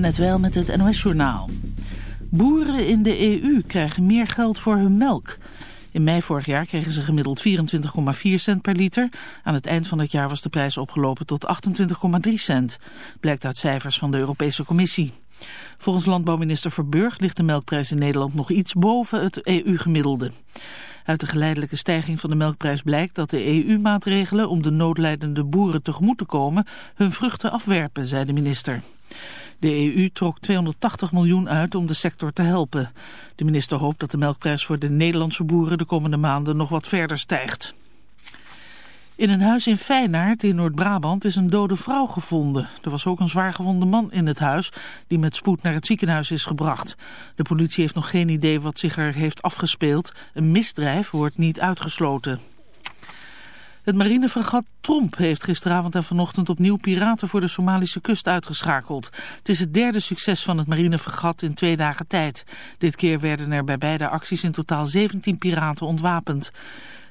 net wel met het NOS-journaal. Boeren in de EU krijgen meer geld voor hun melk. In mei vorig jaar kregen ze gemiddeld 24,4 cent per liter. Aan het eind van het jaar was de prijs opgelopen tot 28,3 cent. Blijkt uit cijfers van de Europese Commissie. Volgens landbouwminister Verburg ligt de melkprijs in Nederland nog iets boven het EU-gemiddelde. Uit de geleidelijke stijging van de melkprijs blijkt dat de EU-maatregelen om de noodlijdende boeren tegemoet te komen hun vruchten afwerpen, zei de minister. De EU trok 280 miljoen uit om de sector te helpen. De minister hoopt dat de melkprijs voor de Nederlandse boeren de komende maanden nog wat verder stijgt. In een huis in Feyenaard in Noord-Brabant is een dode vrouw gevonden. Er was ook een zwaargewonde man in het huis die met spoed naar het ziekenhuis is gebracht. De politie heeft nog geen idee wat zich er heeft afgespeeld. Een misdrijf wordt niet uitgesloten. Het marinefregat Tromp heeft gisteravond en vanochtend opnieuw piraten voor de Somalische kust uitgeschakeld. Het is het derde succes van het marinefregat in twee dagen tijd. Dit keer werden er bij beide acties in totaal 17 piraten ontwapend.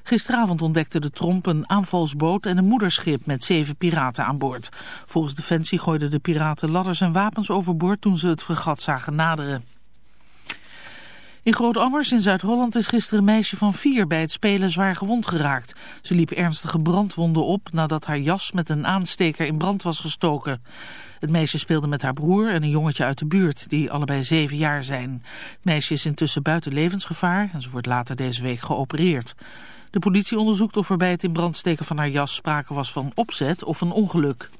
Gisteravond ontdekte de Tromp een aanvalsboot en een moederschip met zeven piraten aan boord. Volgens Defensie gooiden de piraten ladders en wapens overboord toen ze het fregat zagen naderen. In Groot-Ammers in Zuid-Holland is gisteren een meisje van vier bij het spelen zwaar gewond geraakt. Ze liep ernstige brandwonden op nadat haar jas met een aansteker in brand was gestoken. Het meisje speelde met haar broer en een jongetje uit de buurt, die allebei zeven jaar zijn. Het meisje is intussen buiten levensgevaar en ze wordt later deze week geopereerd. De politie onderzoekt of er bij het in brand steken van haar jas sprake was van opzet of een ongeluk.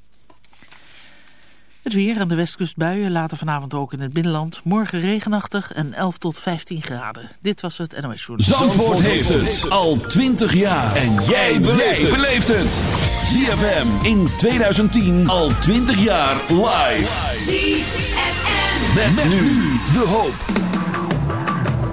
Het weer aan de westkust buien, later vanavond ook in het binnenland. Morgen regenachtig en 11 tot 15 graden. Dit was het NOS Journal. Zandvoort, heeft het al 20 jaar. En jij beleeft het. ZFM in 2010 al 20 jaar live. ZFM. Met, nu de hoop.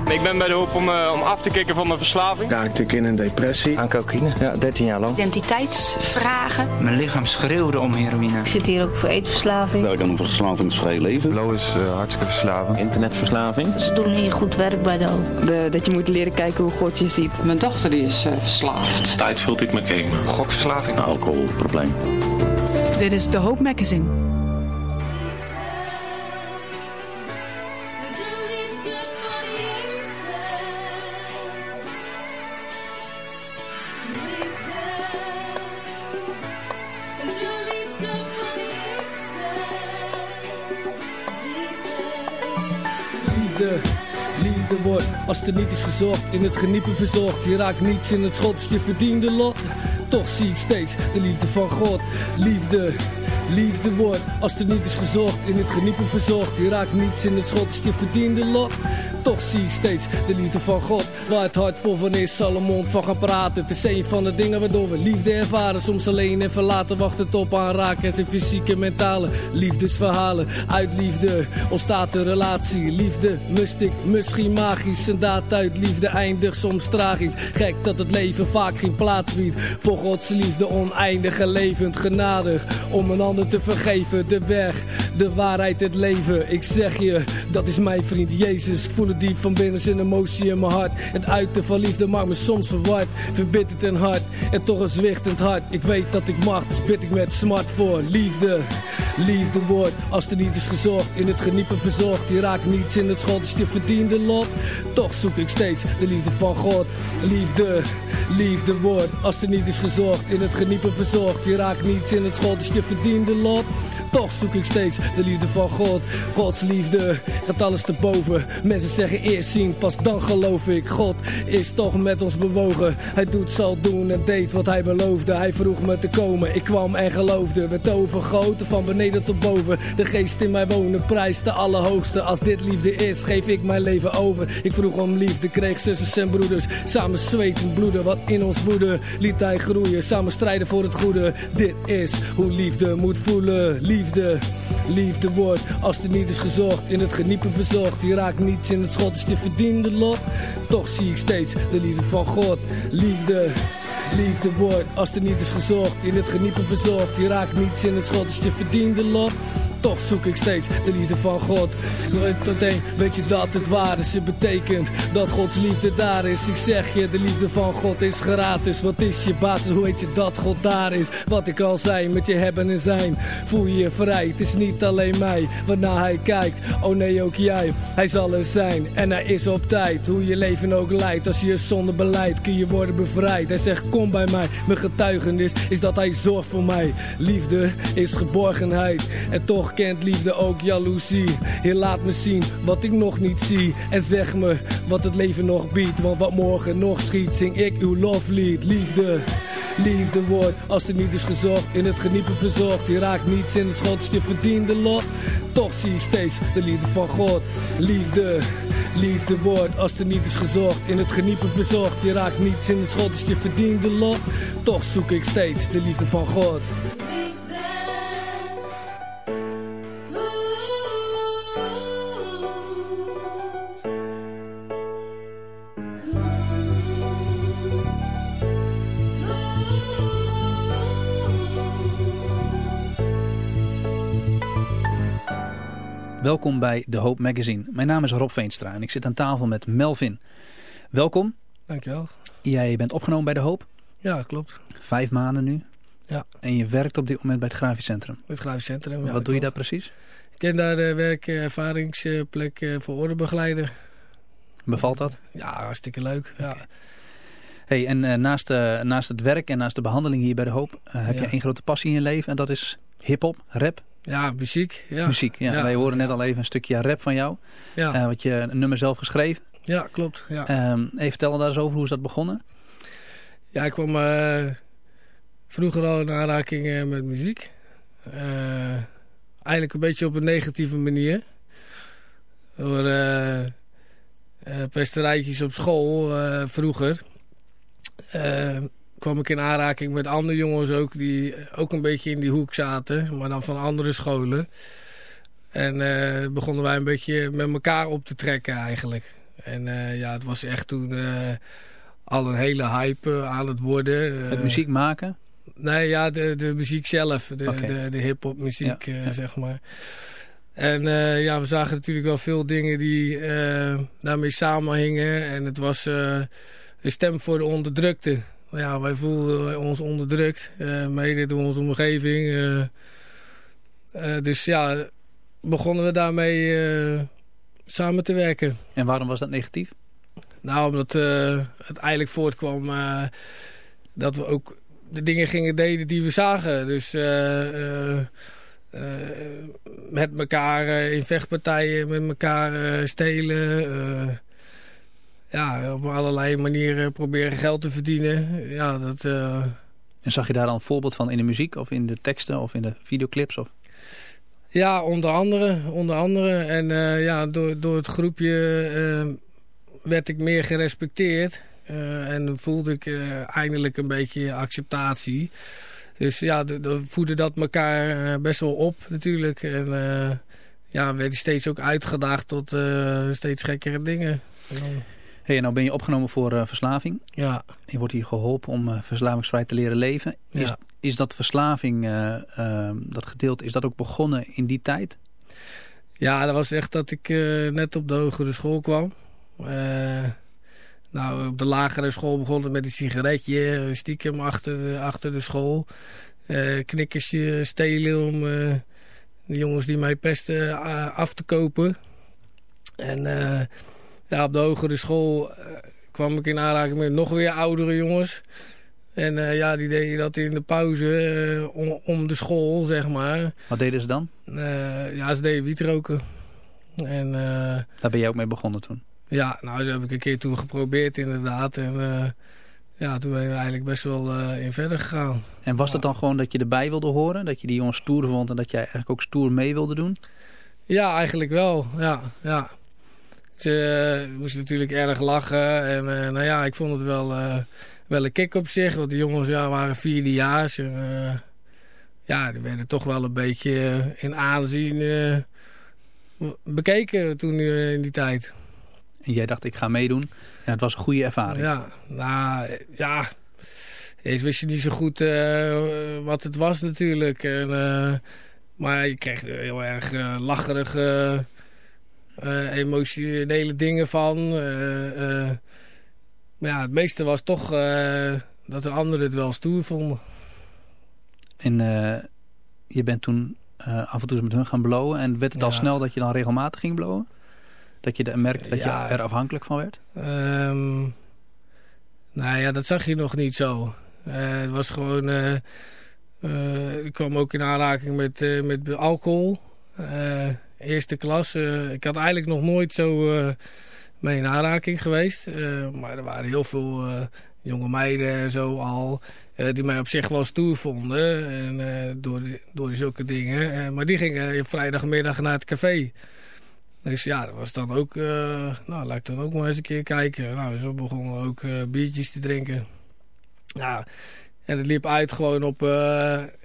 Ik ben bij de hoop om, uh, om af te kicken van mijn verslaving. Ja, natuurlijk in een depressie. Aan cocaïne, ja, 13 jaar lang. Identiteitsvragen. Mijn lichaam schreeuwde om heroïne. Ik zit hier ook voor eetverslaving. Nou, dan een verslavingsvrij leven. Flow is uh, hartstikke verslaving. Internetverslaving. Ze doen hier goed werk bij de De, dat je moet leren kijken hoe God je ziet. Mijn dochter die is uh, verslaafd. Tijd vult ik met gamen. Gokverslaving. Alcoholprobleem. Dit is de Hoop Magazine. Als er niet is gezocht, in het geniepen verzorgd. Je raakt niets in het schot, dus je verdiende lot. Toch zie ik steeds de liefde van God. Liefde, liefde wordt. Als er niet is gezocht, in het geniepen verzorgd. Je raakt niets in het schot, dus je verdiende lot. Toch zie ik steeds de liefde van God. Waar het hart voor van is, zal een mond van gaan praten. Het is een van de dingen waardoor we liefde ervaren. Soms alleen en verlaten, wacht het op aanraken. En zijn fysieke en mentale liefdesverhalen. Uit liefde ontstaat een relatie. Liefde, mystic, misschien magisch. En daad uit liefde eindigt soms tragisch. Gek dat het leven vaak geen plaats biedt. Voor Gods liefde oneindig en levend genadig. Om een ander te vergeven. De weg, de waarheid, het leven. Ik zeg je, dat is mijn vriend Jezus. Ik voel het diep van binnen zijn emotie in mijn hart. Het uiten van liefde maakt me soms verward. Verbitterd en hard en toch een zwichtend hart. Ik weet dat ik mag, dus bid ik met smart voor. Liefde, liefde wordt als er niet is gezorgd. In het geniepen verzorgd, je raakt niets in het schot, dus je verdiende lot. Toch zoek ik steeds de liefde van God. Liefde, liefde wordt als er niet is gezorgd. In het geniepen verzorgd, je raakt niets in het schot, dus je verdiende lot. Toch zoek ik steeds de liefde van God. Gods liefde gaat alles te boven. Mensen zeggen eerst zien, pas dan geloof ik. God is toch met ons bewogen. Hij doet, zal doen en deed wat hij beloofde. Hij vroeg me te komen, ik kwam en geloofde. Werd overgoten van beneden tot boven. De geest in mij wonen, prijs de allerhoogste. Als dit liefde is, geef ik mijn leven over. Ik vroeg om liefde, kreeg zussen en broeders. Samen zweten, bloeden, wat in ons woede. Liet hij groeien, samen strijden voor het goede. Dit is hoe liefde moet voelen. Liefde, liefde wordt als er niet is gezocht. In het geniepen verzorgd, je raakt niets in het schot is je verdiende lot. Toch zie ik steeds de liefde van God. Liefde, liefde wordt als er niet is gezorgd. In het geniepen verzorgd. Je raakt niets in het schot is je verdiende lot toch zoek ik steeds de liefde van God. Tot één, weet je dat het waar is? Het betekent dat Gods liefde daar is. Ik zeg je, de liefde van God is gratis. Wat is je basis? Hoe weet je dat God daar is? Wat ik al zei, met je hebben en zijn. Voel je je vrij, het is niet alleen mij. Waarna hij kijkt, oh nee ook jij. Hij zal er zijn en hij is op tijd. Hoe je leven ook leidt, als je je zonde beleidt, kun je worden bevrijd. Hij zegt kom bij mij, mijn getuigenis is dat hij zorgt voor mij. Liefde is geborgenheid en toch kent liefde ook jaloezie. Heer laat me zien wat ik nog niet zie en zeg me wat het leven nog biedt. Want wat morgen nog schiet, zing ik uw loflied. Liefde, liefde wordt als er niet is gezocht, in het geniepen verzorgd. Je raakt niets in het schot, je verdiende lot. Toch zie ik steeds de liefde van God. Liefde, liefde wordt als er niet is gezocht, in het geniepen verzorgd. Je raakt niets in het schot, je verdiende lot. Toch zoek ik steeds de liefde van God. Welkom bij The Hope Magazine. Mijn naam is Rob Veenstra en ik zit aan tafel met Melvin. Welkom. Dankjewel. Jij bent opgenomen bij De Hoop? Ja, klopt. Vijf maanden nu? Ja. En je werkt op dit moment bij het Grafisch Centrum? het Grafisch Centrum, ja. Wat doe je daar precies? Ik ken daar de werkervaringsplek voor ordebegeleider. Bevalt dat? Ja, hartstikke leuk. Ja. Hey, en uh, naast, uh, naast het werk en naast de behandeling hier bij De Hoop... Uh, heb ja. je één grote passie in je leven en dat is hip-hop, rap? Ja, muziek. Ja. Muziek, ja. ja. Wij horen net al even een stukje rap van jou. Ja. Uh, wat je een nummer zelf geschreven. Ja, klopt. Ja. Um, even vertellen daar eens over, hoe is dat begonnen? Ja, ik kwam uh, vroeger al in aanraking uh, met muziek. eigenlijk een beetje op een negatieve manier. Door pesterijtjes op school vroeger kwam ik in aanraking met andere jongens ook die ook een beetje in die hoek zaten, maar dan van andere scholen. En uh, begonnen wij een beetje met elkaar op te trekken eigenlijk. En uh, ja, het was echt toen uh, al een hele hype aan het worden. Het muziek maken? Nee, ja, de, de muziek zelf. De, okay. de, de hip-hop muziek, ja, ja. zeg maar. En ja, we zagen natuurlijk wel veel dingen die daarmee samenhingen. En het was een stem voor de onderdrukte ja, wij voelden ons onderdrukt, uh, mede door onze omgeving. Uh, uh, dus ja, begonnen we daarmee samen te werken. En waarom was dat negatief? Nou, omdat het eigenlijk voortkwam dat we ook de dingen gingen deden die we zagen. Dus met elkaar in vechtpartijen, met elkaar stelen ja, op allerlei manieren proberen geld te verdienen. Ja, dat, uh... En zag je daar dan een voorbeeld van in de muziek of in de teksten of in de videoclips? Of? Ja, onder andere. Onder andere. En uh, ja, door, door het groepje uh, werd ik meer gerespecteerd. en voelde ik eindelijk een beetje acceptatie. Dus ja, dan voedde dat elkaar best wel op natuurlijk. En ja, werd ik steeds ook uitgedaagd tot steeds gekkere dingen. En dan... Hey, nou ben je opgenomen voor uh, verslaving. Ja. Je wordt hier geholpen om uh, verslavingsvrij te leren leven. Is, ja. is dat verslaving, uh, dat gedeelte, is dat ook begonnen in die tijd? Ja, dat was echt dat ik net op de hogere school kwam. nou, op de lagere school begon het met een sigaretje, stiekem achter de, achter de school. knikkersje stelen om de jongens die mij pesten af te kopen. En ja, op de hogere school uh, kwam ik in aanraking met nog weer oudere jongens. En uh, ja, die deden dat in de pauze uh, om, om, de school, zeg maar. Wat deden ze dan? ja, ze deden wietroken. En, Daar ben je ook mee begonnen toen? Ja, nou, dat heb ik een keer toen geprobeerd inderdaad. En ja, toen ben we eigenlijk best wel in verder gegaan. En was dat dan gewoon dat je erbij wilde horen? Dat je die jongens stoer vond en dat jij eigenlijk ook stoer mee wilde doen? Ja, eigenlijk wel. Ja, ja. Ze uh, moesten natuurlijk erg lachen. En uh, nou ja, ik vond het wel, uh, wel een kick op zich. Want de jongens ja, waren vierdejaars. En ja, die werden toch wel een beetje in aanzien bekeken toen in die tijd. En jij dacht, ik ga meedoen. Ja, het was een goede ervaring. Ja, nou ja. Eerst wist je niet zo goed wat het was natuurlijk. En maar je kreeg heel erg uh, lacherige, emotionele dingen van. Uh, maar ja, het meeste was toch dat de anderen het wel stoer vonden. En je bent toen af en toe met hun gaan blowen. En werd het al snel dat je dan regelmatig ging blowen? Dat je merkte dat je er afhankelijk van werd? Um, nou ja, dat zag je nog niet zo. het was gewoon... ik kwam ook in aanraking met, met alcohol. Eerste klas. ik had eigenlijk nog nooit zo mee in aanraking geweest. maar er waren heel veel jonge meiden en zo al... die mij op zich wel stoer vonden. En, door, door zulke dingen. maar die gingen vrijdagmiddag naar het café. Dus ja, dat was dan ook, nou laat ik dan ook maar eens een keer kijken. Nou, zo begonnen ook biertjes te drinken. Ja, en het liep uit gewoon op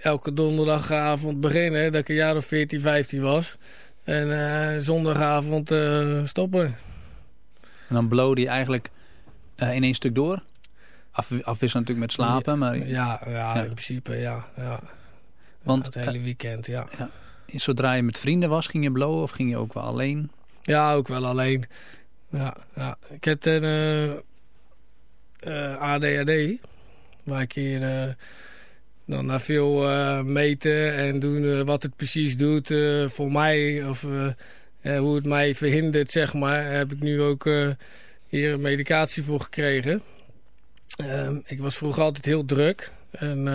elke donderdagavond beginnen, dat ik een jaar of 14, 15 was. En zondagavond stoppen. En dan blode je eigenlijk in één stuk door? Af, afwisselen natuurlijk met slapen, maar... Ja, ja, ja, in principe, ja. ja. Want, het hele weekend, ja. ja zodra je met vrienden was, ging je blowen of ging je ook wel alleen? Ja, ook wel alleen. Ja, ja. Ik heb een ADHD, waar ik hier dan na veel uh, meten en doen wat het precies doet voor mij of hoe het mij verhindert, zeg maar, heb ik nu ook hier medicatie voor gekregen. Ehm, ik was vroeger altijd heel druk en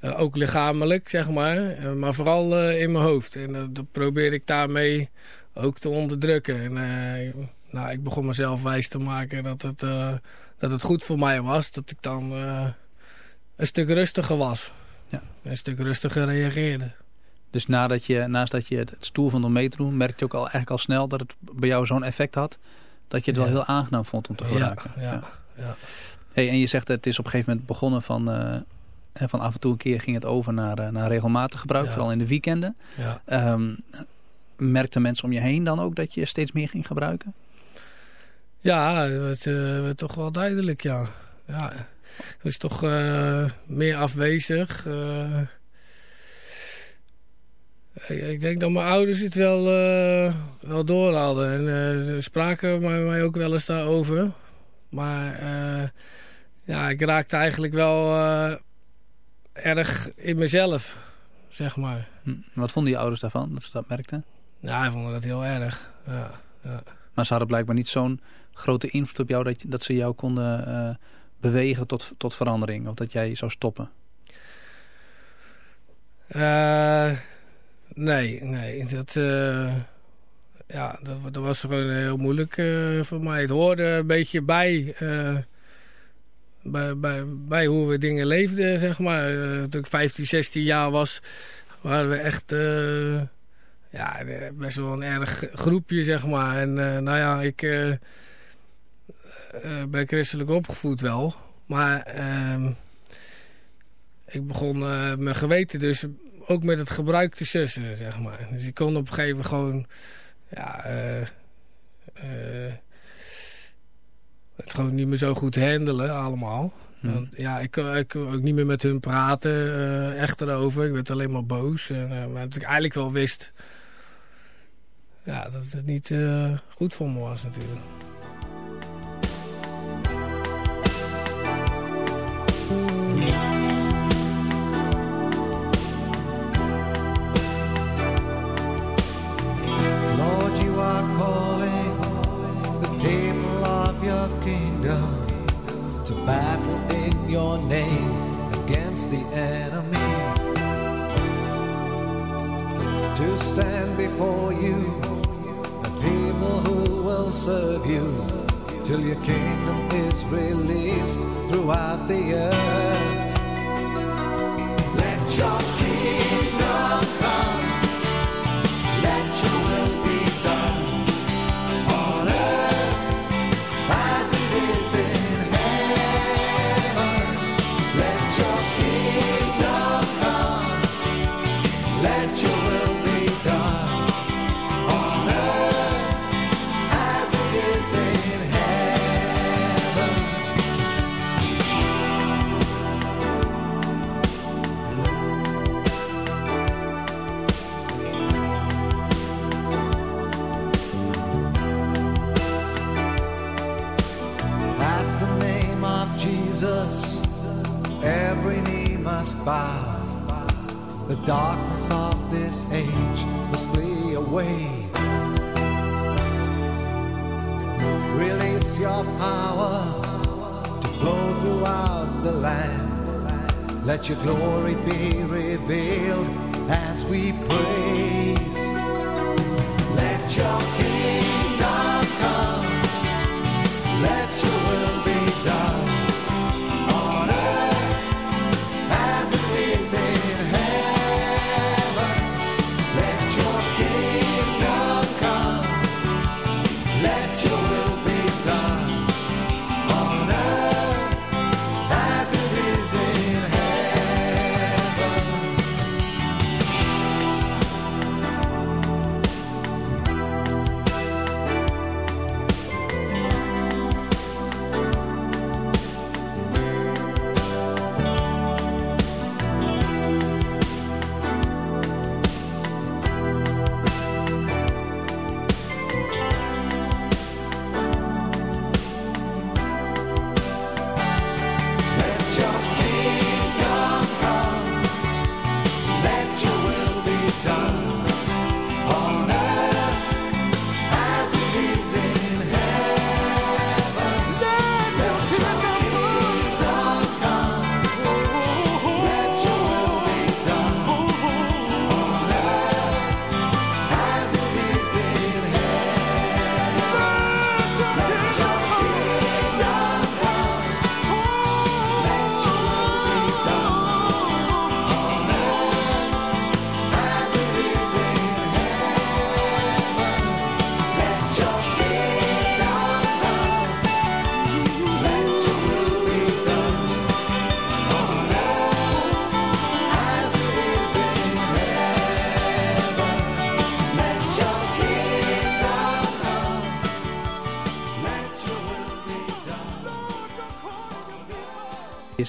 ook lichamelijk, zeg maar. Maar vooral in mijn hoofd. En dat probeer ik daarmee ook te onderdrukken. En nou, ik begon mezelf wijs te maken dat het, dat het goed voor mij was. Dat ik dan een stuk rustiger was. Ja. Een stuk rustiger reageerde. Dus nadat je, naast dat je het stoel mee te doen... merkte je ook al, eigenlijk al snel dat het bij jou zo'n effect had... dat je het wel heel aangenaam vond om te gebruiken. Ja, ja, ja. Hey, en je zegt dat het is op een gegeven moment begonnen van en van af en toe een keer ging het over naar, eh, naar regelmatig gebruik, vooral in de weekenden. Ja. Um, merkten mensen om je heen dan ook dat je steeds meer ging gebruiken? Ja, het uh, toch wel duidelijk, ja. ja. Dus toch uh, meer afwezig. Uh, ik denk dat mijn ouders het wel, wel door hadden. En ze spraken mij, mij ook wel eens daarover. Maar ja, ik raakte eigenlijk wel erg in mezelf, zeg maar. Hm. Wat vonden je ouders daarvan, dat ze dat merkten? Ja, ik vonden dat heel erg, ja. ja. Maar ze hadden blijkbaar niet zo'n grote invloed op jou... dat, dat ze jou konden uh, bewegen tot, tot verandering, of dat jij zou stoppen? Uh, nee, nee, dat... Uh, ja, dat, dat, was gewoon heel moeilijk voor mij. Het hoorde een beetje bij bij, bij, bij hoe we dingen leefden, zeg maar. Toen ik 15, 16 jaar was, waren we echt ja, best wel een erg groepje, zeg maar. En nou ja, ik ben christelijk opgevoed wel. Maar ehm, ik begon mijn geweten dus ook met het gebruik te sussen, zeg maar. Dus ik kon op een gegeven moment gewoon... Ja, het gewoon niet meer zo goed handelen allemaal. Hmm. Want, ja, ik, ik kon ook niet meer met hun praten, uh, echt erover. Ik werd alleen maar boos. En, uh, maar dat ik eigenlijk wel wist ja, dat het niet uh, goed voor me was natuurlijk. Stand before you, the people who will serve you, till your kingdom is released throughout the earth. Let your The darkness of this age must flee away. Release your power to flow throughout the land. Let your glory be revealed as we praise.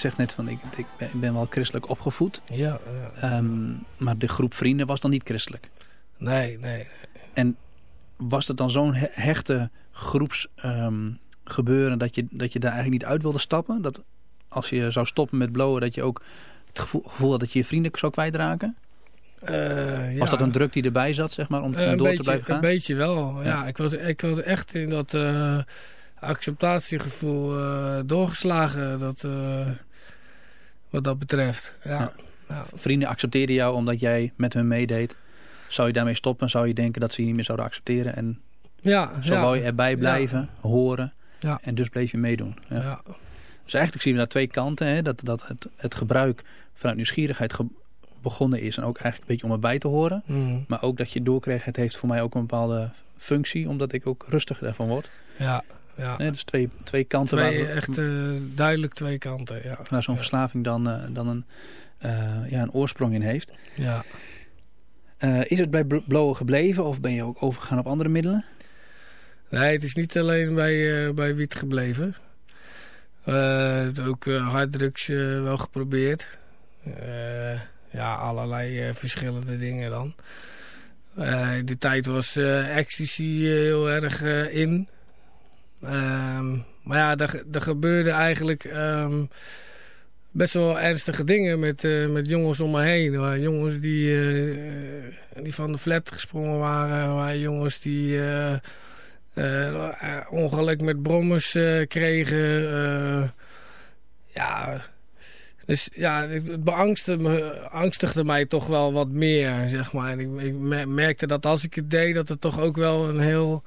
Zegt net van ik, ik ben- ik ben wel christelijk opgevoed. Ja, Ehm, maar de groep vrienden was dan niet christelijk. Nee, nee. En was het dan zo'n he- hechte groepsgebeuren gebeuren dat, je, dat je daar eigenlijk niet uit wilde stappen? Dat als je zou stoppen met blowen, dat je ook het gevoel, gevoel had dat je je vrienden zou kwijtraken? Eh, Was ja. dat een druk die erbij zat, zeg maar, om, door beetje, te blijven gaan? Een beetje wel, ja. Ja. ik, was, ik was echt in dat eh, acceptatiegevoel eh, doorgeslagen, dat, wat dat betreft. Ja. Ja. Ja. Vrienden accepteerden jou omdat jij met hun meedeed. Zou je daarmee stoppen? Zou je denken dat ze je niet meer zouden accepteren? En Ja, zo wou je erbij blijven, horen. Ja. En dus bleef je meedoen. Ja. Ja. Dus eigenlijk zien we daar twee kanten. Hè? Dat, dat het, het gebruik vanuit nieuwsgierigheid ge- begonnen is. En ook eigenlijk een beetje om erbij te horen. Mm. Maar ook dat je doorkreeg, het heeft voor mij ook een bepaalde functie. Omdat ik ook rustiger daarvan word. Ja, ja. Dus twee, twee kanten Twee, waar, echt eh, duidelijk twee kanten, ja. waar zo'n verslaving dan, eh, dan een, eh, ja, een oorsprong in heeft. Ja. Is het bij bl- blowen gebleven of ben je ook overgegaan op andere middelen? Nee, het is niet alleen bij, bij wiet gebleven. Ook harddrugs wel geprobeerd. Ja, allerlei verschillende dingen dan. In die tijd was ecstasy heel erg in. Ehm, maar ja, er, er gebeurde eigenlijk ehm, best wel ernstige dingen met, eh, met jongens om me heen. Jongens die, eh, die van de flat gesprongen waren. Jongens die... eh, ongeluk met brommers kregen. ja, dus ja, het beangstigde, angstigde mij toch wel wat meer, zeg maar. En ik, ik me- merkte dat als ik het deed, dat het toch ook wel een heel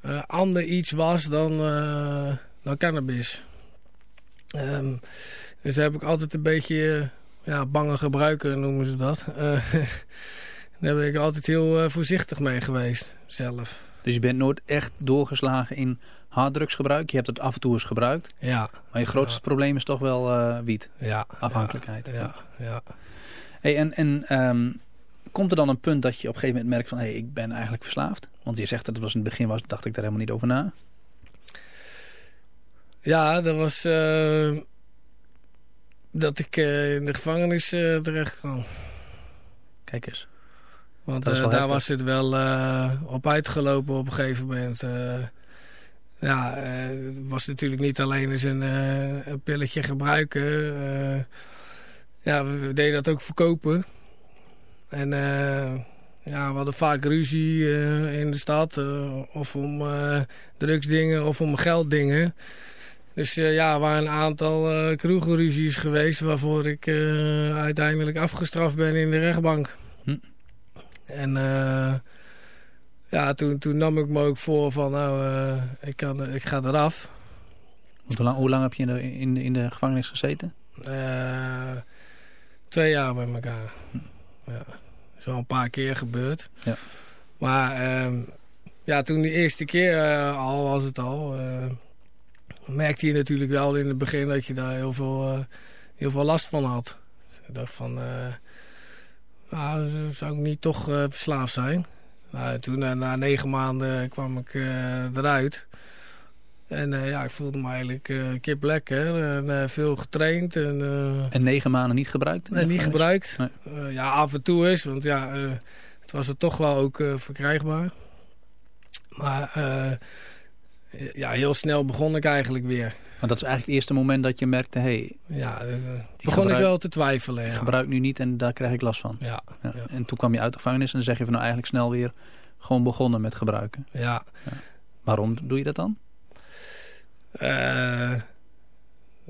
eh, ander iets was dan, eh, dan cannabis. Ehm, dus daar heb ik altijd een beetje eh, ja, bange gebruiker, noemen ze dat. Daar ben ik altijd heel voorzichtig mee geweest, zelf. Dus je bent nooit echt doorgeslagen in harddrugsgebruik. Je hebt het af en toe eens gebruikt. Ja. Maar je grootste probleem is toch wel wiet. Ja. Afhankelijkheid. Ja, ja. Hey, en en ehm, komt er dan een punt dat je op een gegeven moment merkt van... hé, hey, ik ben eigenlijk verslaafd? Want je zegt dat het was in het begin was, dacht ik daar helemaal niet over na. Ja, dat was eh, dat ik eh, in de gevangenis eh, terecht kwam. Kijk eens. Want daar heftig. was het wel op uitgelopen op een gegeven moment. ja, het was natuurlijk niet alleen eens een, een pilletje gebruiken. ja, we, deden dat ook verkopen. En ja, we hadden vaak ruzie in de stad. of om drugsdingen of om gelddingen. Dus ja, er waren een aantal kroegenruzies geweest... waarvoor ik uiteindelijk afgestraft ben in de rechtbank. Hm. En ja, toen, toen nam ik me ook voor van, nou, uh, ik, kan, ik ga eraf. Hoe lang, hoe lang heb je in de, in, in de gevangenis gezeten? Uh, twee jaar bij elkaar. Ja, is wel een paar keer gebeurd. Ja. Maar uh, ja, toen de eerste keer uh, al was het al... merkte je natuurlijk wel in het begin dat je daar heel veel, heel veel last van had. Ik dacht van... nou, zou ik niet toch verslaafd zijn? Nou, toen eh, na negen maanden kwam ik eh, eruit. En uh, ja, ik voelde me eigenlijk uh, kip lekker en veel getraind. En, en negen maanden niet gebruikt? Nee, niet gebruikt. ja, af en toe is, want ja, het was er toch wel ook verkrijgbaar. Maar ja, heel snel begon ik eigenlijk weer. Maar dat is eigenlijk het eerste moment dat je merkte, hé... Hey, ja, begon ik wel te twijfelen. Ik gebruik nu niet en daar krijg ik last van. Ja, ja. En toen kwam je uit de gevangenis en dan zeg je van nou eigenlijk snel weer gewoon begonnen met gebruiken. Ja. Waarom doe je dat dan? Uh,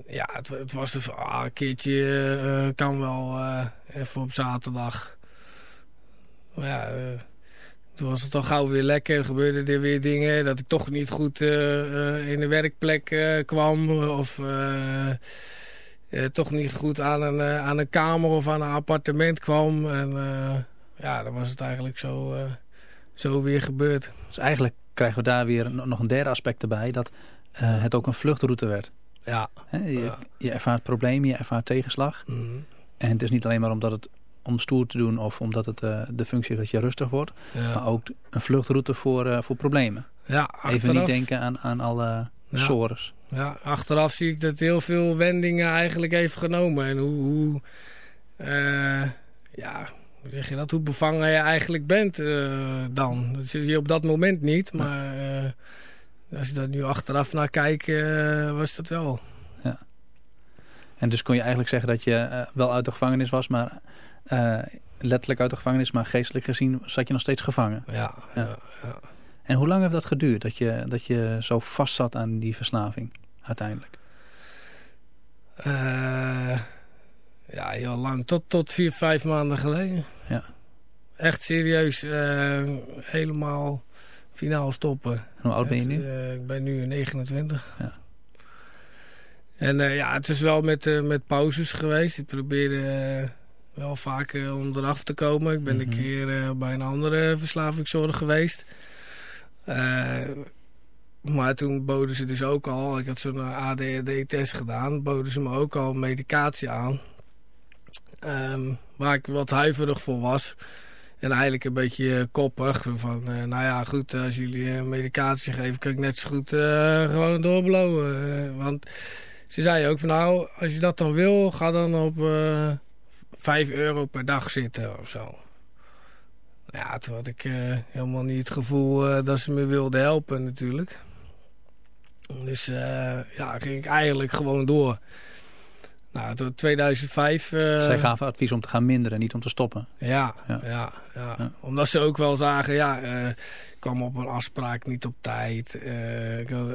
ja, het, het, was ah, een keertje uh, kan wel uh, even op zaterdag. Maar ja, toen was het al gauw weer lekker. gebeurden er weer dingen. Dat ik toch niet goed in de werkplek kwam. Of toch niet goed aan een, aan een kamer of aan een appartement kwam. En ja, dan was het eigenlijk zo, zo weer gebeurd. Dus eigenlijk krijgen we daar weer nog een derde aspect erbij. Dat het ook een vluchtroute werd. Ja. je, je, ervaart problemen, je ervaart tegenslag. Mm En het is niet alleen maar omdat het om stoer te doen of omdat het uh, de functie is dat je rustig wordt. Maar ook een vluchtroute voor, uh, voor problemen. Ja, achteraf, Even niet denken aan, aan alle ja. sores. Ja, achteraf zie ik dat heel veel wendingen eigenlijk heeft genomen. En hoe, hoe uh, ja, hoe zeg je dat? Hoe bevangen je eigenlijk bent dan. Dat zie je op dat moment niet, maar als je daar nu achteraf naar kijkt, was dat wel. Ja. En dus kon je eigenlijk zeggen dat je wel uit de gevangenis was, maar uh, letterlijk uit de gevangenis, maar geestelijk gezien zat je nog steeds gevangen. Ja, ja. ja, En hoe lang heeft dat geduurd, dat je, dat je zo vast zat aan die verslaving uiteindelijk? Ja, heel lang. Tot, tot vier, vijf maanden geleden. Ja. Echt serieus, helemaal finaal stoppen. En hoe oud ben je nu? ik ben nu 29. Ja. En ja, het is wel met, met pauzes geweest. Ik probeerde wel vaak om eraf te komen. Ik ben mm -hmm. een mhm. keer bij een andere verslavingszorg geweest. Maar toen boden ze dus ook al, ik had zo'n ADHD-test gedaan, boden ze me ook al medicatie aan. Um, waar ik wat huiverig voor was. En eigenlijk een beetje koppig. Van, nou ja, goed, als jullie medicatie geven, kan ik net zo goed gewoon doorblowen. want ze zei ook van, nou, als je dat dan wil, ga dan op 5 euro per dag zitten of zo. Ja, toen had ik helemaal niet het gevoel dat ze me wilden helpen natuurlijk. Dus uh, ja, ging ik eigenlijk gewoon door. Nou, tot 2005... Zij gaven advies om te gaan minderen, niet om te stoppen. Ja, ja, ja. ja. omdat ze ook wel zagen, ja, ik kwam op een afspraak niet op tijd. ik had,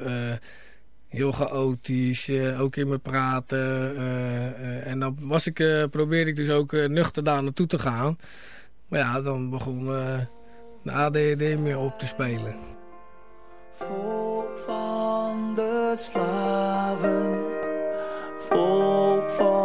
heel chaotisch, uh, ook in mijn praten. Uh, en dan was ik, probeerde ik dus ook nuchter daar naartoe te gaan. Maar ja, dan begon de ADHD meer op te spelen. Volk van de slaven, volk van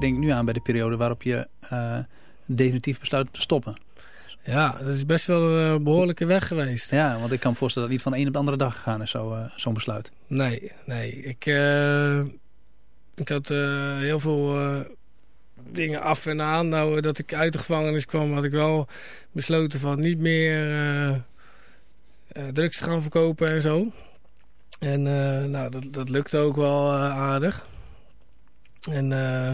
denk nu aan bij de periode waarop je uh, definitief besluit te stoppen. Ja, dat is best wel een behoorlijke weg geweest. Ja, want ik kan me voorstellen dat het niet van de een op de andere dag gegaan is, zo'n zo, uh, besluit. Nee, nee. Ik, uh, ik had heel veel dingen af en aan. Nou, dat ik uit de gevangenis kwam, had ik wel besloten van niet meer drugs te gaan verkopen en zo. En nou, dat, dat lukte ook wel aardig. En uh,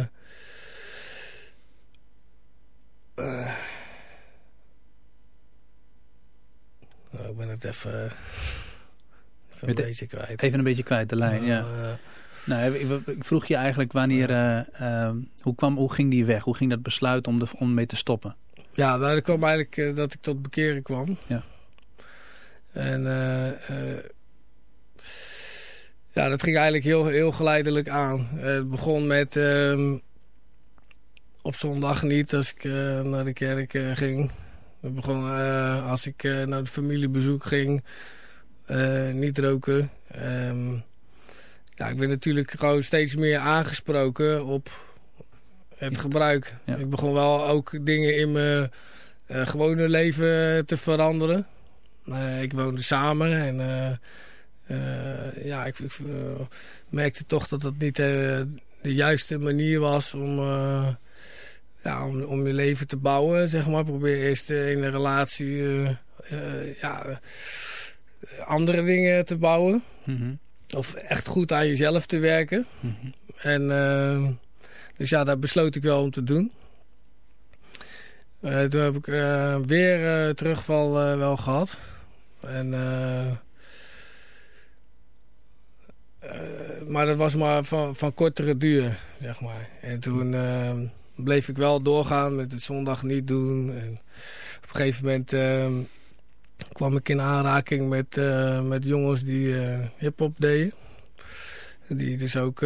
nou, ik ben het even, even een beetje kwijt. Even een beetje kwijt, de lijn, ja. Uh, nou, ik, vroeg je eigenlijk wanneer, uh, hoe, kwam, hoe ging die weg? Hoe ging dat besluit om, de, om mee te stoppen? Ja, nou, dat kwam eigenlijk dat ik tot bekeren kwam. Ja. En ja, dat ging eigenlijk heel, heel geleidelijk aan. het begon met ehm, op zondag niet als ik uh, naar de kerk uh, ging. Het begon uh, als ik naar de familiebezoek ging. niet roken. Um, ja, ik ben natuurlijk gewoon steeds meer aangesproken op het gebruik. Ja. Ik begon wel ook dingen in mijn gewone leven te veranderen. ik woonde samen en ja, ik, ik merkte toch dat het niet de juiste manier was om ja, om, om je leven te bouwen, zeg maar. Probeer eerst in een relatie uh, uh, ja, andere dingen te bouwen. Mm -hmm. Of echt goed aan jezelf te werken. Mm -hmm. En dus ja, dat besloot ik wel om te doen. toen heb ik weer terugval wel gehad. En, maar dat was maar van, van kortere duur, zeg maar. En toen bleef ik wel doorgaan met het zondag niet doen. En op een gegeven moment kwam ik in aanraking met, met jongens die hip-hop deden. Die dus ook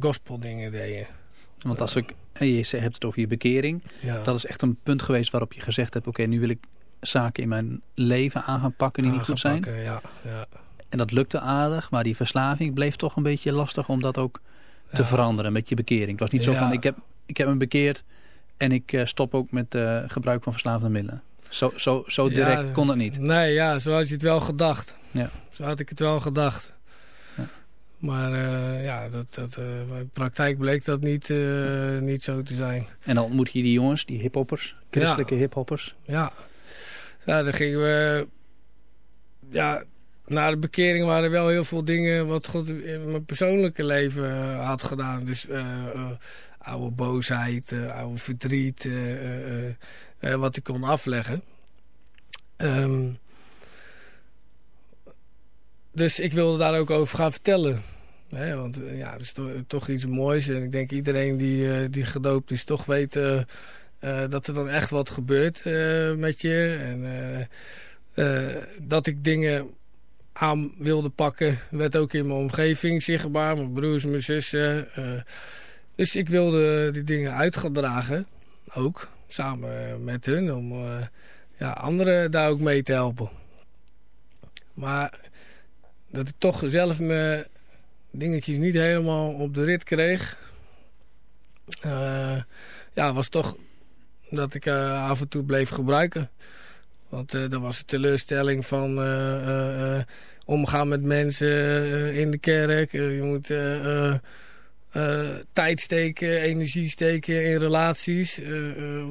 gospel dingen deden. Want als ik, je hebt het over je bekering. Dat is echt een punt geweest waarop je gezegd hebt... oké, nu wil ik zaken in mijn leven aan gaan pakken die niet goed zijn. ja, ja. En dat lukte aardig, maar die verslaving bleef toch een beetje lastig om dat ook te veranderen met je bekering. Het was niet zo van, ik heb, ik heb me bekeerd en ik eh, stop ook met uh, gebruik van verslavende middelen. Zo, zo, zo direct kon dat niet. Nee, ja, zo had je het wel gedacht. Ja. Zo had ik het wel gedacht. Maar uh, ja, dat, dat, uh, in praktijk bleek dat niet, uh, niet zo te zijn. En dan ontmoet je die jongens, die hiphoppers, christelijke ja. hiphoppers. Ja. ja, dan gingen we... Ja, na de bekering waren er wel heel veel dingen wat God in mijn persoonlijke leven had gedaan. Dus oude boosheid, oude verdriet, wat ik kon afleggen. Um, dus ik wilde daar ook over gaan vertellen. want eh, ja, dat is toch, iets moois. En ik denk iedereen die, die gedoopt is toch weet dat er dan echt wat gebeurt met je. En dat ik dingen aan wilde pakken werd ook in mijn omgeving zichtbaar. Mijn broers, mijn zussen. Dus ik wilde die dingen uitgedragen. Ook samen met hun. Om ja, anderen daar ook mee te helpen. Maar dat ik toch zelf mijn dingetjes niet helemaal op de rit kreeg. Uh, ja, was toch dat ik uh, af en toe bleef gebruiken. Want uh, dat was de teleurstelling van omgaan met mensen in de kerk. je moet tijd steken, energie steken in relaties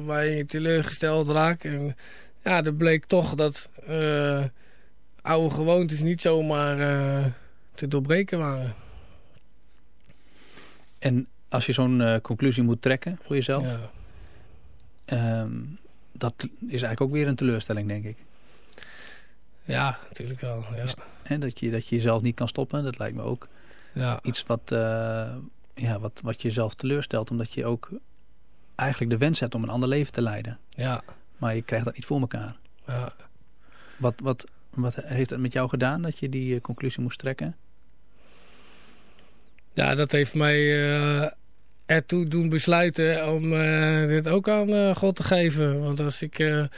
waar je teleurgesteld raakt. En ja, er bleek toch dat oude gewoontes niet zomaar uh, te doorbreken waren. En als je zo'n uh, conclusie moet trekken voor jezelf... Ja. Um, dat is eigenlijk ook weer een teleurstelling, denk ik. Ja, natuurlijk wel. Ja. En dat je, dat je jezelf niet kan stoppen, dat lijkt me ook ja. iets wat, uh, ja, wat, wat jezelf teleurstelt. Omdat je ook eigenlijk de wens hebt om een ander leven te leiden. Ja. Maar je krijgt dat niet voor elkaar. Ja. Wat, wat, wat heeft het met jou gedaan dat je die eh, conclusie moest trekken? Ja, dat heeft mij uh, ertoe doen besluiten om uh, dit ook aan God te geven. Want als ik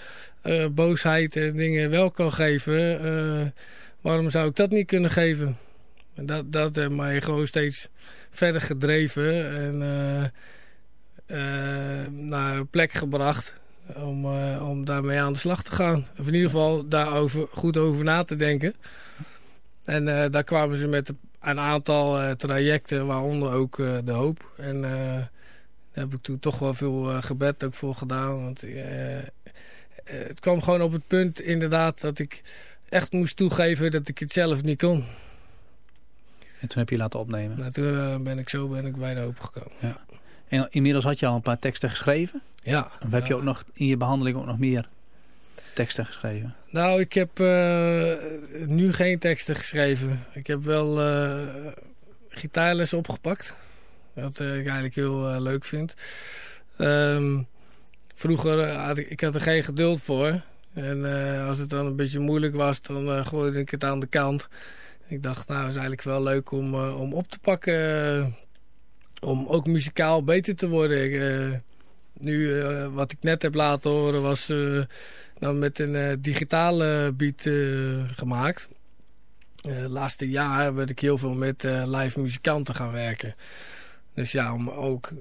boosheid en dingen wel kan geven, waarom zou ik dat niet kunnen geven? En dat, dat heeft mij gewoon steeds verder gedreven en naar een plek gebracht om, uh, om daarmee aan de slag te gaan. Of in ieder geval daarover goed over na te denken. En daar kwamen ze met een aantal trajecten, waaronder ook de hoop. En daar heb ik toen toch wel veel gebed ook voor gedaan. Want het kwam gewoon op het punt inderdaad dat ik echt moest toegeven dat ik het zelf niet kon. En toen heb je laten opnemen? Nou, toen ben ik zo ben ik bij de hoop gekomen. Ja. En inmiddels had je al een paar teksten geschreven? Ja. Of heb je ook nog in je behandeling ook nog meer teksten geschreven? Nou, ik heb uh, nu geen teksten geschreven. Ik heb wel uh, gitaarles opgepakt. Wat ik eigenlijk heel leuk vind. Um, vroeger had ik, ik had er geen geduld voor. En als het dan een beetje moeilijk was, dan gooide ik het aan de kant. Ik dacht, nou, is eigenlijk wel leuk om, om op te pakken om ook muzikaal beter te worden. Uh, nu, wat ik net heb laten horen, was nou met een digitale beat gemaakt. De laatste jaar werd ik heel veel met live muzikanten gaan werken. Dus ja, om ook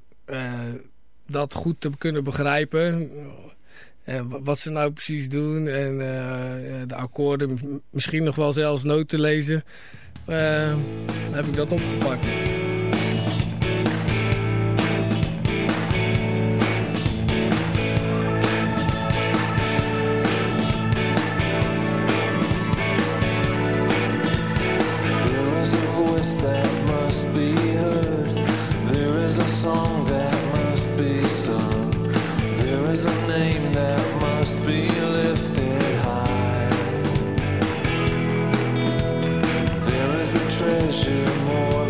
dat goed te kunnen begrijpen. En wat ze nou precies doen. En de akkoorden, misschien nog wel zelfs noten lezen. heb ik dat opgepakt. treasure more.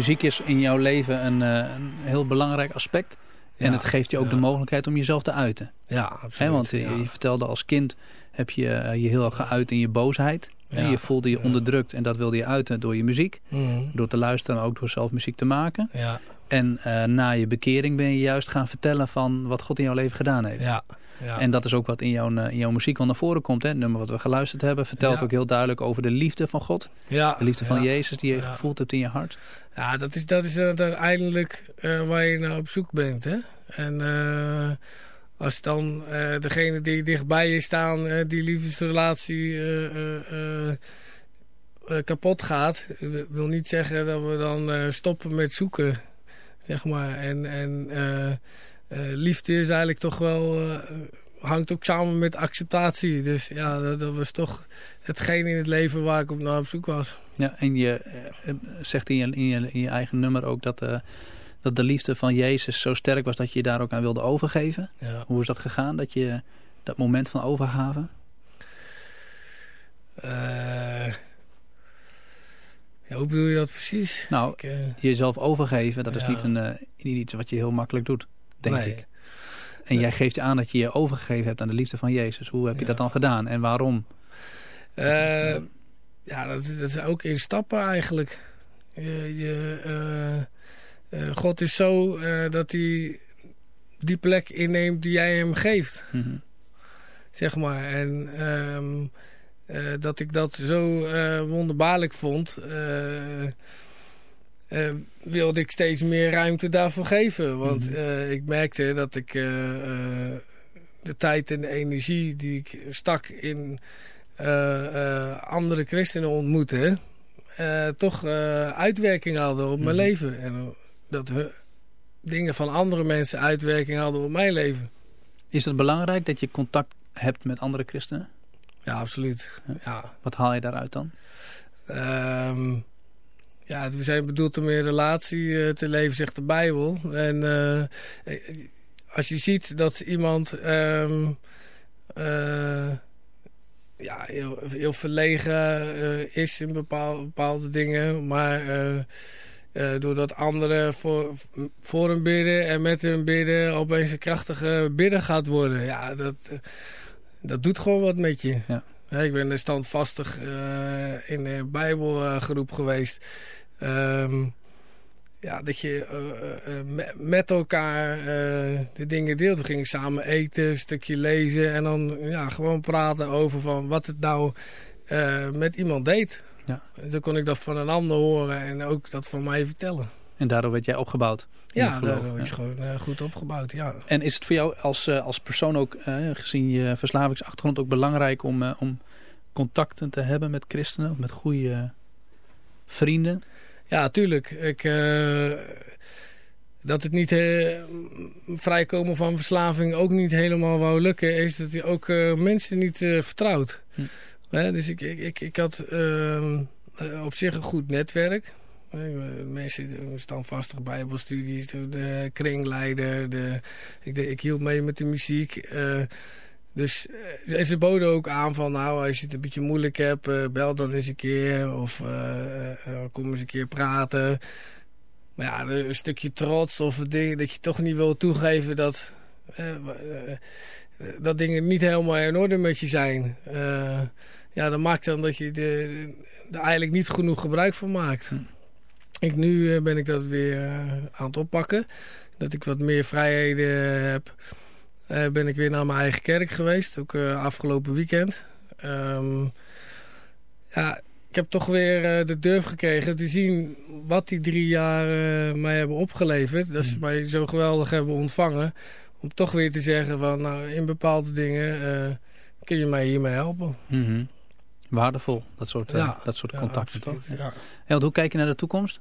Muziek is in jouw leven een, uh, een heel belangrijk aspect. En het geeft je ook de mogelijkheid om jezelf te uiten. Ja, absoluut. want eh, je vertelde als kind heb je uh, je heel geuit in je boosheid. En je voelde je onderdrukt en dat wilde je uiten door je muziek. Mhm. Door te luisteren en ook door zelf muziek te maken. Ja. En na je bekering ben je juist gaan vertellen van wat God in jouw leven gedaan heeft. Ja. Ja. En dat is ook wat in jouw, in jouw muziek wel naar voren komt. Hè? Het nummer wat we geluisterd hebben vertelt ook heel duidelijk over de liefde van God. Ja. De liefde van Jezus die je gevoeld hebt in je hart. Ja, dat is, dat is uiteindelijk uh, waar je naar op zoek bent. Hè? En uh, als dan degene die dichtbij je staan, die liefdesrelatie kapot gaat, wil niet zeggen dat we dan stoppen met zoeken. Zeg maar. En, en liefde is eigenlijk toch wel hangt ook samen met acceptatie. Dus ja, dat, dat, was toch hetgeen in het leven waar ik op naar op zoek was. Ja, en je eh, zegt in je, in, je, in je eigen nummer ook dat, uh, dat de liefde van Jezus zo sterk was dat je je daar ook aan wilde overgeven. Ja. Hoe is dat gegaan, dat je dat moment van overgave? Uh, ja, hoe bedoel je dat precies? Nou, ik, uh, jezelf overgeven, dat is niet, een, niet iets wat je heel makkelijk doet, denk nee. ik. En jij geeft je aan dat je je overgegeven hebt aan de liefde van Jezus. Hoe heb je dat dan gedaan en waarom? Uh, ja, dat, dat, is ook in stappen eigenlijk. Je, je, uh, uh, God is zo dat hij die plek inneemt die jij hem geeft. Mm -hmm. Zeg maar. En um, dat ik dat zo wonderbaarlijk vond... Uh, wilde ik steeds meer ruimte daarvoor geven. Want Mhm. mm -hmm. uh, ik merkte dat ik uh, de tijd en de energie die ik stak in andere christenen ontmoeten... toch uitwerking hadden op mijn Mhm. leven. En dat dingen van andere mensen uitwerking hadden op mijn leven. Is het belangrijk dat je contact hebt met andere christenen? Ja, absoluut. Ja. Wat haal je daaruit dan? Um, ja, we zijn bedoeld om in relatie te leven, zegt de Bijbel. En als je ziet dat iemand um, ja, heel, heel verlegen uh, is in bepaalde, bepaalde dingen, maar uh, uh, doordat anderen voor, voor hem bidden en met hem bidden opeens een krachtige bidder gaat worden. Ja, dat, dat doet gewoon wat met je. Ja. ik ben standvastig in een bijbelgroep geweest. Um, ja, dat je uh, uh, met elkaar uh, de dingen deelt. We gingen samen eten, een stukje lezen en dan ja, gewoon praten over van wat het nou met iemand deed. Ja. En dan kon ik dat van een ander horen en ook dat van mij vertellen. En daardoor werd jij opgebouwd? Ja, daardoor is je gewoon goed opgebouwd, ja. En is het voor jou als, als persoon ook, gezien je verslavingsachtergrond, ook belangrijk om, om contacten te hebben met christenen, met goede vrienden? Ja, tuurlijk. Ik, uh, dat het niet uh, vrijkomen van verslaving ook niet helemaal wou lukken... is dat hij ook uh, mensen niet vertrouwt. Hm. dus ik, ik, ik, ik had ehm, op zich een goed netwerk... Mensen standvastig bijbelstudies, de kringleider, de, ik, ik hield mee met de muziek. Dus en eh, ze boden ook aan van, nou, als je het een beetje moeilijk hebt, uh, bel dan eens een keer. Of uh, kom eens een keer praten. Maar ja, een stukje trots of ding dat je toch niet wil toegeven dat, dat dingen niet helemaal in orde met je zijn. ja, dat maakt dan dat je er eigenlijk niet genoeg gebruik van maakt. Hm. Ik, nu ben ik dat weer aan het oppakken. Dat ik wat meer vrijheden heb. Uh, ben ik weer naar mijn eigen kerk geweest. Ook uh, afgelopen weekend. Um, ja, ik heb toch weer uh, de durf gekregen te zien wat die drie jaar mij hebben opgeleverd. Dat ze mm. mij zo geweldig hebben ontvangen. Om toch weer te zeggen van nou, in bepaalde dingen kun je mij hiermee helpen. Mm -hmm. Waardevol, dat soort, ja, dat soort contacten? Ja. En hoe kijk je naar de toekomst?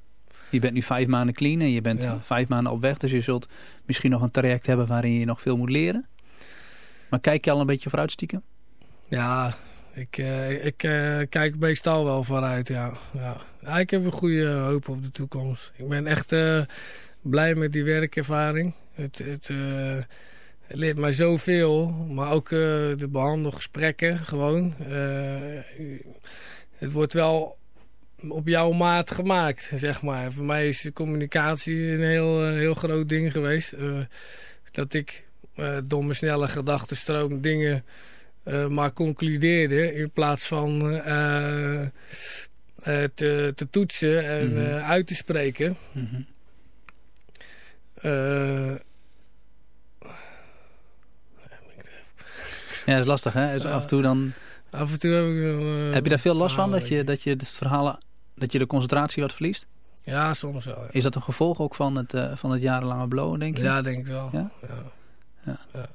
Je bent nu vijf maanden clean en je bent vijf maanden op weg. Dus je zult misschien nog een traject hebben waarin je nog veel moet leren. Maar kijk je al een beetje vooruit stiekem? Ja, ik, uh, ik uh, kijk meestal wel vooruit, ja. ja. ik heb een goede hoop op de toekomst. Ik ben echt uh, blij met die werkervaring. Het, het, het leert mij zoveel, maar ook de behandelgesprekken gewoon. het wordt wel op jouw maat gemaakt, zeg maar. Voor mij is communicatie een heel, uh, heel groot ding geweest. Uh, dat ik uh, door mijn snelle gedachtenstroom dingen maar concludeerde... in plaats van te, te, toetsen en mm -hmm. uit te spreken. Mm -hmm. ja, dat is lastig, hè? Dus af en toe dan... Af en toe heb ik... heb je daar veel last van, dat je, dat je het verhalen dat je de concentratie wat verliest? Ja, soms wel. Is dat een gevolg ook van het, uh, van het jarenlange blowen, denk je? Ja, denk ik wel. Ja? Ja. ja.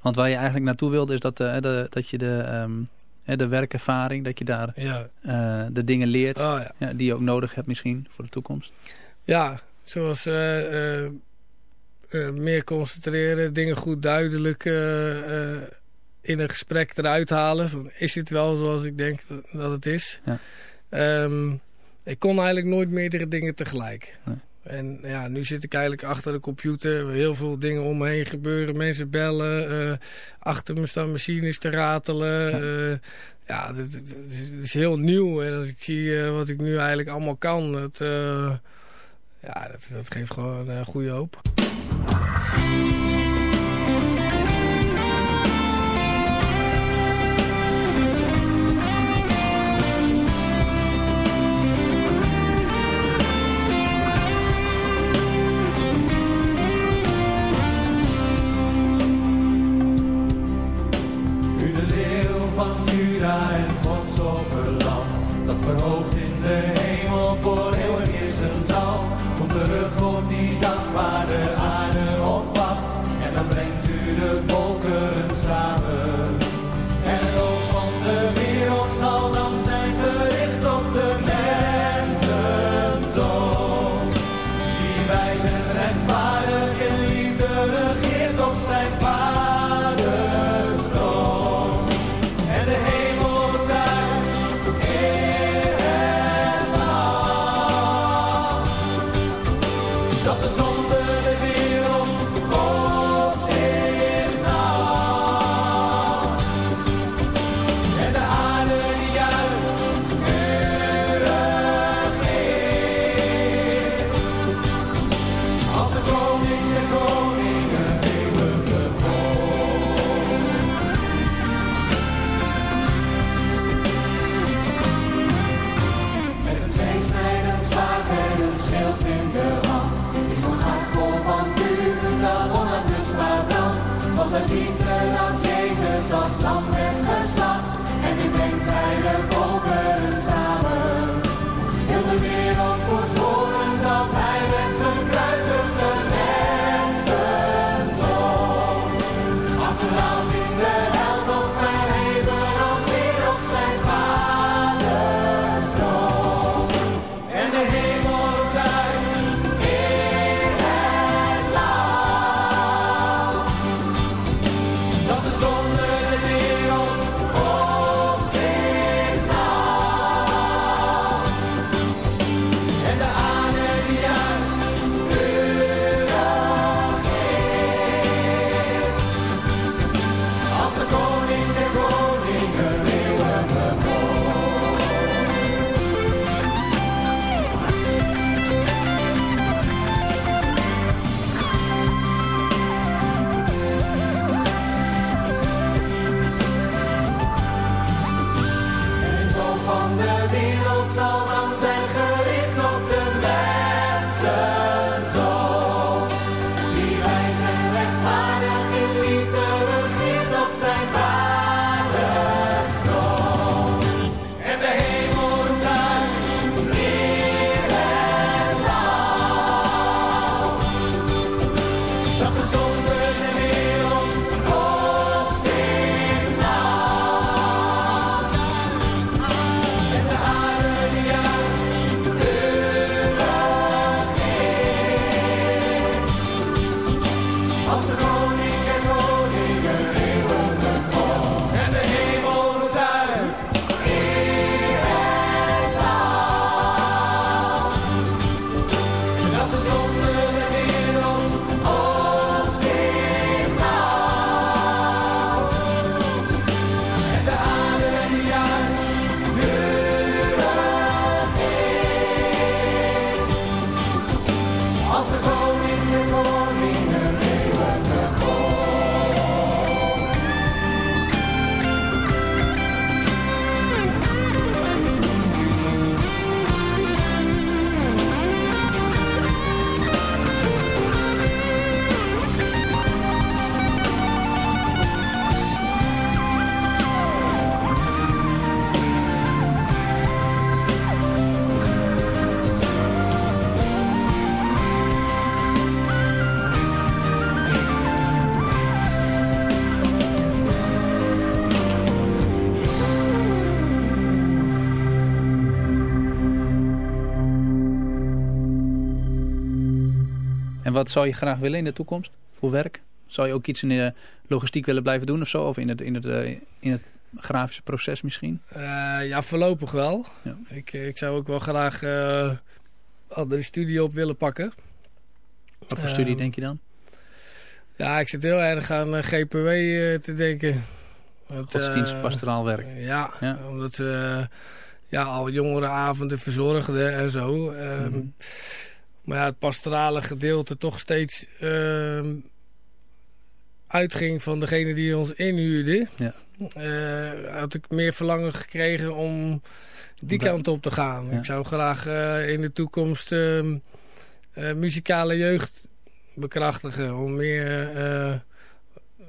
Want waar je eigenlijk naartoe wilde is dat, uh, de, dat je de, um, de werkervaring, dat je daar ja. uh, de dingen leert oh, ja. die je ook nodig hebt misschien voor de toekomst. Ja, zoals meer concentreren, dingen goed duidelijk in een gesprek eruit halen. Van, is het wel zoals ik denk dat, dat het is? Ja. Um, ik kon eigenlijk nooit meerdere dingen tegelijk. En ja, nu zit ik eigenlijk achter de computer. Heel veel dingen om me heen gebeuren. Mensen bellen. Uh, achter me staan machines te ratelen. Ja, uh, ja het, is heel nieuw. En als ik zie uh, wat ik nu eigenlijk allemaal kan. Dat, ja, dat, dat, geeft gewoon goede hoop. Wat zou je graag willen in de toekomst voor werk? Zou je ook iets in de logistiek willen blijven doen of zo? Of in het, in het, eh, in het grafische proces misschien? Uh, ja, voorlopig wel. Ja. Ik, ik zou ook wel graag uh, andere studie op willen pakken. Wat voor studie denk je dan? Ja, ik zit heel erg aan GPW te denken. Godsdienst, pastoraal werk. Ja, ja. omdat we ja, al jongerenavonden verzorgden en zo. Mm -hmm. Maar ja, het pastorale gedeelte toch steeds uh, uitging van degene die ons inhuurde. Ja. Uh, had ik meer verlangen gekregen om die kant op te gaan. Ja. Ik zou graag uh, in de toekomst ehm, eh, muzikale jeugd bekrachtigen. Om meer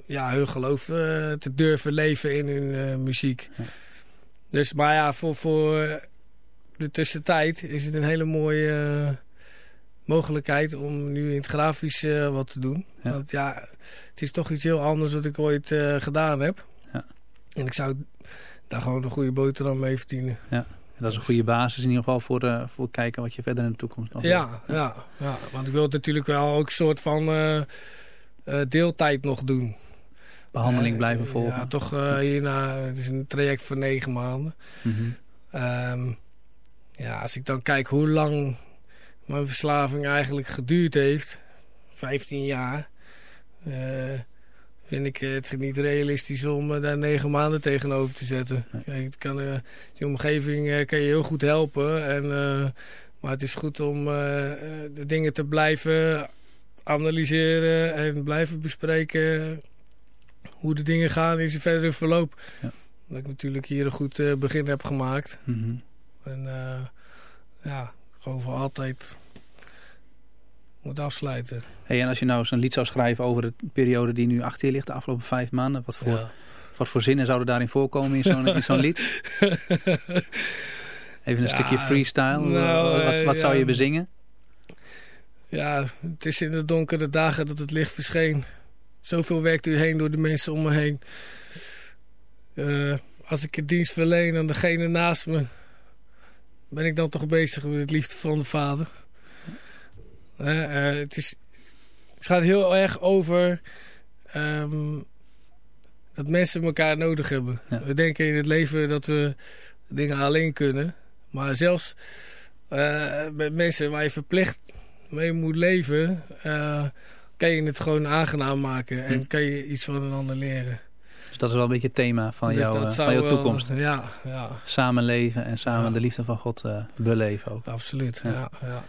ja, hun geloof te durven leven in hun muziek. Ja. Dus, maar ja, voor, voor de tussentijd is het een hele mooie mogelijkheid om nu in het grafisch uh, wat te doen. Ja. Want ja, het is toch iets heel anders wat ik ooit uh, gedaan heb. Ja. En ik zou daar gewoon een goede boterham mee verdienen. Ja. En dat is een goede basis in ieder geval voor, uh, voor kijken wat je verder in de toekomst nog ja, ja, ja, ja, want ik wil het natuurlijk wel ook een soort van deeltijd nog doen. Behandeling blijven volgen. Ja, toch hierna, het is een traject van negen maanden. Mm -hmm. um, ja, als ik dan kijk hoe lang mijn verslaving eigenlijk geduurd heeft, 15 jaar, uh, vind ik het niet realistisch om uh, daar negen maanden tegenover te zetten. Kijk, het kan, uh, die omgeving kan je heel goed helpen, en, maar het is goed om de dingen te blijven analyseren en blijven bespreken hoe de dingen gaan in zijn verdere verloop. Ja. Dat ik natuurlijk hier een goed begin heb gemaakt. Mm -hmm. En ja, gewoon voor altijd moet afsluiten. Hey, en als je nou zo'n lied zou schrijven over de periode die nu achter je ligt, de afgelopen vijf maanden, wat voor, Wat voor zinnen zouden daarin voorkomen in zo'n in zo'n lied? Even een stukje freestyle. Nou, wat, wat zou je bezingen? Ja, het is in de donkere dagen dat het licht verscheen. Zoveel werkt u heen door de mensen om me heen. Uh, als ik een dienst verleen aan degene naast me... ben ik dan toch bezig met het liefde van de vader. Uh, uh, het, is, het gaat heel erg over... Um, dat mensen elkaar nodig hebben. Ja. We denken in het leven dat we dingen alleen kunnen. Maar zelfs met mensen waar je verplicht mee moet leven... kan je het gewoon aangenaam maken. En hm. kan je iets van een ander leren dat is wel een beetje het thema van, dus jou, van jouw toekomst. ja, ja. Samenleven en samen de liefde van God uh, beleven ook. Absoluut, ja. ja,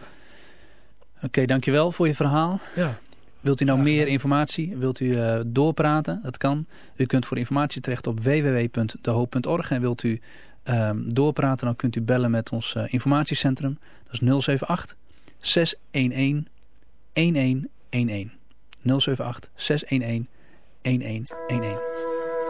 Oké, dankjewel voor je verhaal. Ja. Wilt u nou meer informatie? Wilt u uh, doorpraten? Dat kan. U kunt voor informatie terecht op www.dehoop.org. En wilt u um, doorpraten, dan kunt u bellen met ons uh, informatiecentrum. Dat is 078 611 1111. 078 611 1111.